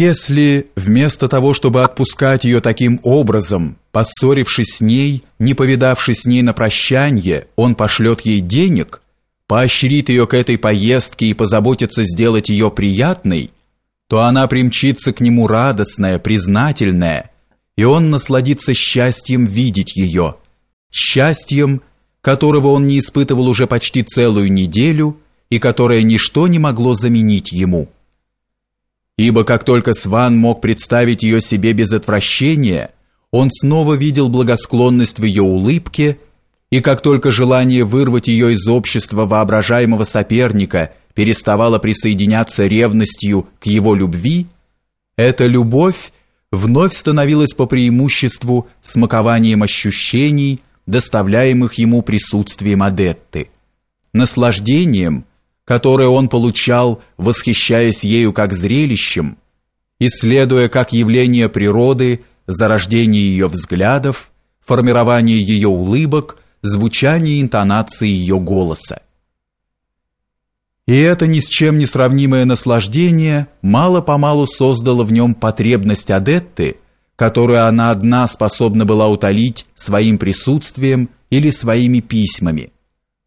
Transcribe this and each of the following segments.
если вместо того, чтобы отпускать ее таким образом, поссорившись с ней, не повидавшись с ней на прощанье, он пошлет ей денег, поощрит ее к этой поездке и позаботится сделать ее приятной, то она примчится к нему радостная, признательная, и он насладится счастьем видеть ее, счастьем, которого он не испытывал уже почти целую неделю и которое ничто не могло заменить ему. Ибо как только Сван мог представить ее себе без отвращения, он снова видел благосклонность в ее улыбке, и как только желание вырвать ее из общества воображаемого соперника переставало присоединяться ревностью к его любви, эта любовь вновь становилась по преимуществу смакованием ощущений, доставляемых ему присутствием Адетты, наслаждением, которое он получал, восхищаясь ею как зрелищем, исследуя как явление природы зарождение ее взглядов, формирование ее улыбок, звучание интонации ее голоса. И это ни с чем не сравнимое наслаждение мало-помалу создало в нем потребность Адетты, которую она одна способна была утолить своим присутствием или своими письмами.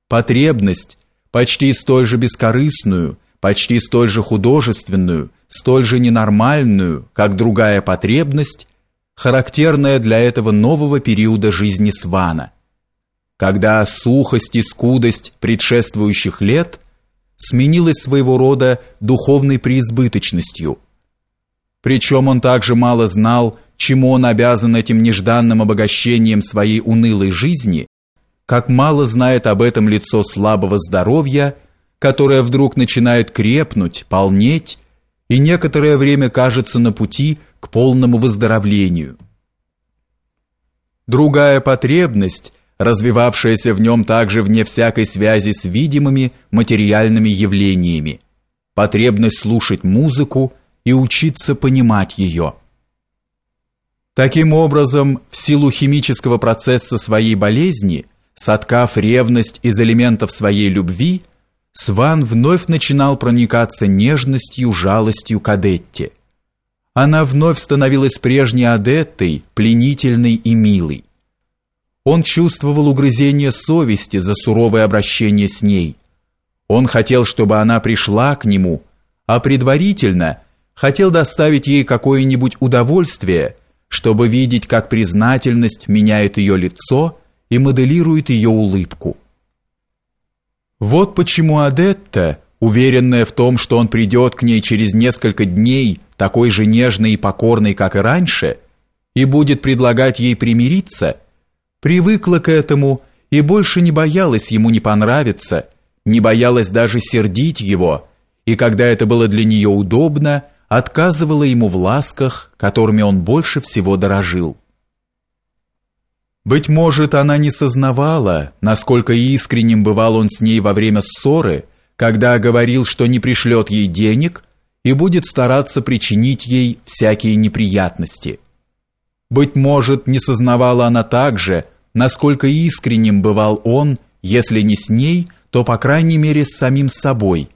Потребность, почти столь же бескорыстную, почти столь же художественную, столь же ненормальную, как другая потребность, характерная для этого нового периода жизни Свана, когда сухость и скудость предшествующих лет сменилась своего рода духовной преизбыточностью. Причем он также мало знал, чему он обязан этим нежданным обогащением своей унылой жизни, как мало знает об этом лицо слабого здоровья, которое вдруг начинает крепнуть, полнеть и некоторое время кажется на пути к полному выздоровлению. Другая потребность, развивавшаяся в нем также вне всякой связи с видимыми материальными явлениями, потребность слушать музыку и учиться понимать ее. Таким образом, в силу химического процесса своей болезни – соткав ревность из элементов своей любви, Сван вновь начинал проникаться нежностью, жалостью к Адетте. Она вновь становилась прежней Адеттой, пленительной и милой. Он чувствовал угрызение совести за суровое обращение с ней. Он хотел, чтобы она пришла к нему, а предварительно хотел доставить ей какое-нибудь удовольствие, чтобы видеть, как признательность меняет ее лицо – и моделирует ее улыбку. Вот почему Адетта, уверенная в том, что он придет к ней через несколько дней, такой же нежный и покорный, как и раньше, и будет предлагать ей примириться, привыкла к этому и больше не боялась ему не понравиться, не боялась даже сердить его, и когда это было для нее удобно, отказывала ему в ласках, которыми он больше всего дорожил. Быть может, она не сознавала, насколько искренним бывал он с ней во время ссоры, когда говорил, что не пришлет ей денег и будет стараться причинить ей всякие неприятности. Быть может, не сознавала она также, насколько искренним бывал он, если не с ней, то по крайней мере с самим собой.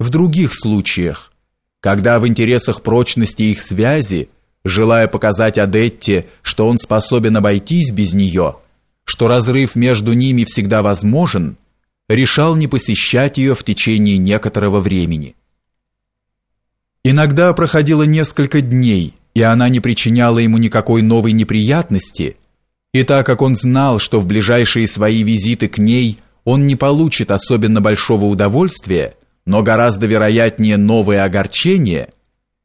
В других случаях, когда в интересах прочности их связи желая показать Адетте, что он способен обойтись без нее, что разрыв между ними всегда возможен, решал не посещать ее в течение некоторого времени. Иногда проходило несколько дней, и она не причиняла ему никакой новой неприятности, и так как он знал, что в ближайшие свои визиты к ней он не получит особенно большого удовольствия, но гораздо вероятнее новое огорчение –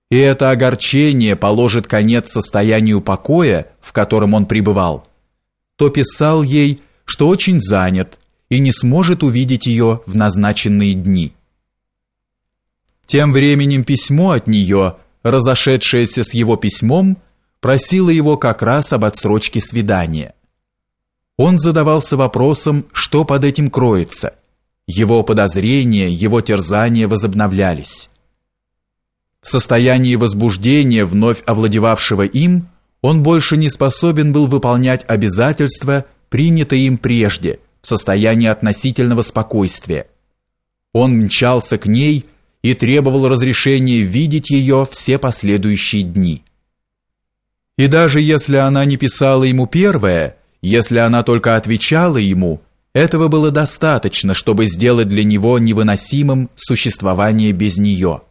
и это огорчение положит конец состоянию покоя, в котором он пребывал, то писал ей, что очень занят и не сможет увидеть ее в назначенные дни. Тем временем письмо от нее, разошедшееся с его письмом, просило его как раз об отсрочке свидания. Он задавался вопросом, что под этим кроется. Его подозрения, его терзания возобновлялись. В состоянии возбуждения, вновь овладевавшего им, он больше не способен был выполнять обязательства, принятые им прежде, в состоянии относительного спокойствия. Он мчался к ней и требовал разрешения видеть ее все последующие дни. И даже если она не писала ему первое, если она только отвечала ему, этого было достаточно, чтобы сделать для него невыносимым существование без нее.